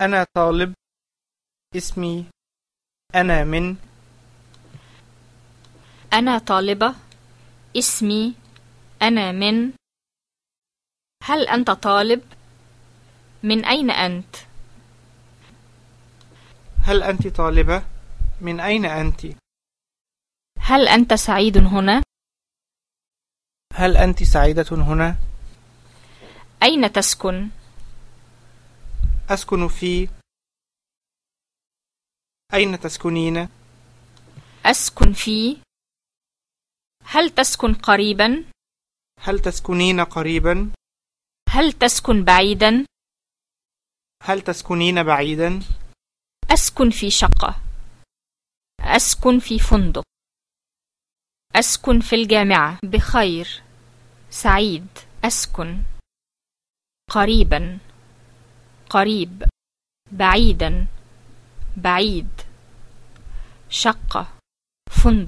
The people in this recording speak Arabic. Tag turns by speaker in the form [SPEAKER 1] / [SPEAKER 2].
[SPEAKER 1] أنا طالب اسمي أنا من
[SPEAKER 2] أنا طالبة اسمي أنا من هل أنت طالب؟ من أين أنت؟
[SPEAKER 1] هل أنت طالبة؟ من أين أنت؟
[SPEAKER 2] هل أنت سعيد هنا؟
[SPEAKER 1] هل أنت سعيدة هنا؟
[SPEAKER 2] أين تسكن؟
[SPEAKER 1] أسكن في أين تسكنين؟
[SPEAKER 2] أسكن في هل تسكن قريبا؟
[SPEAKER 1] هل تسكنين قريبا؟
[SPEAKER 2] هل تسكن بعيدا؟
[SPEAKER 1] هل تسكنين بعيدا؟
[SPEAKER 2] أسكن في شقة أسكن في فندق أسكن في الجامعة بخير سعيد أسكن قريبا قريب. بعيدا. بعيد. شقة. فندق.